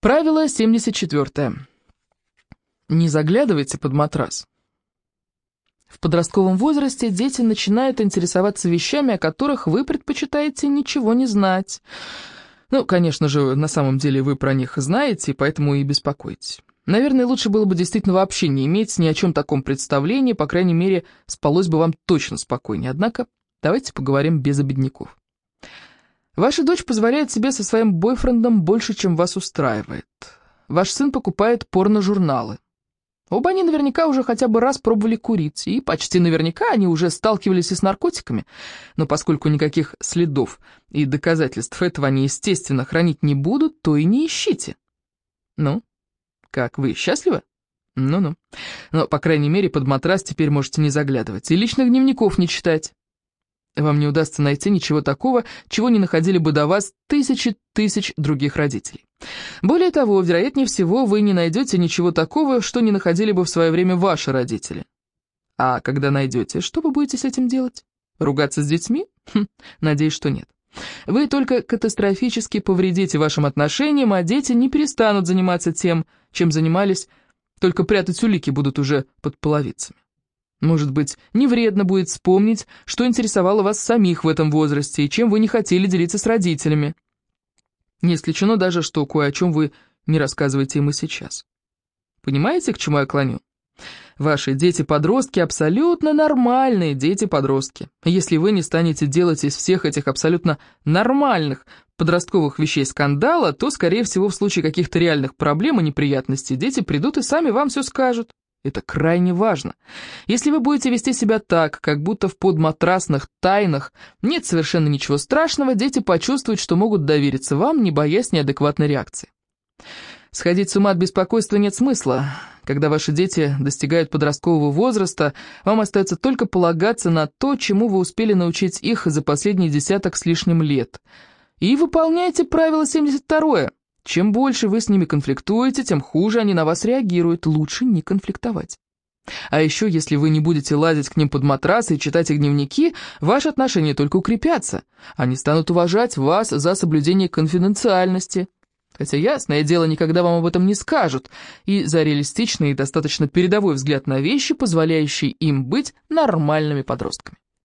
Правило 74. Не заглядывайте под матрас. В подростковом возрасте дети начинают интересоваться вещами, о которых вы предпочитаете ничего не знать. Ну, конечно же, на самом деле вы про них знаете, поэтому и беспокоитесь. Наверное, лучше было бы действительно вообще не иметь ни о чем таком представления, по крайней мере, спалось бы вам точно спокойнее. Однако, давайте поговорим без обедняков. Ваша дочь позволяет себе со своим бойфрендом больше, чем вас устраивает. Ваш сын покупает порно-журналы. Оба они наверняка уже хотя бы раз пробовали курить, и почти наверняка они уже сталкивались и с наркотиками, но поскольку никаких следов и доказательств этого они, естественно, хранить не будут, то и не ищите. Ну, как, вы счастливы? Ну-ну. Но, по крайней мере, под матрас теперь можете не заглядывать и личных дневников не читать. Вам не удастся найти ничего такого, чего не находили бы до вас тысячи тысяч других родителей. Более того, вероятнее всего, вы не найдете ничего такого, что не находили бы в свое время ваши родители. А когда найдете, что вы будете с этим делать? Ругаться с детьми? Хм, надеюсь, что нет. Вы только катастрофически повредите вашим отношениям, а дети не перестанут заниматься тем, чем занимались, только прятать улики будут уже под половицами. Может быть, не вредно будет вспомнить, что интересовало вас самих в этом возрасте и чем вы не хотели делиться с родителями. Не исключено даже, что кое о чем вы не рассказываете им и сейчас. Понимаете, к чему я клоню? Ваши дети-подростки абсолютно нормальные дети-подростки. Если вы не станете делать из всех этих абсолютно нормальных подростковых вещей скандала, то, скорее всего, в случае каких-то реальных проблем и неприятностей дети придут и сами вам все скажут. Это крайне важно. Если вы будете вести себя так, как будто в подматрасных тайнах нет совершенно ничего страшного, дети почувствуют, что могут довериться вам, не боясь неадекватной реакции. Сходить с ума от беспокойства нет смысла. Когда ваши дети достигают подросткового возраста, вам остается только полагаться на то, чему вы успели научить их за последние десяток с лишним лет. И выполняйте правило 72 чем больше вы с ними конфликтуете, тем хуже они на вас реагируют. Лучше не конфликтовать. А еще, если вы не будете лазить к ним под матрас и читать их дневники, ваши отношения только укрепятся. Они станут уважать вас за соблюдение конфиденциальности. Хотя, ясное дело, никогда вам об этом не скажут, и за реалистичный и достаточно передовой взгляд на вещи, позволяющий им быть нормальными подростками.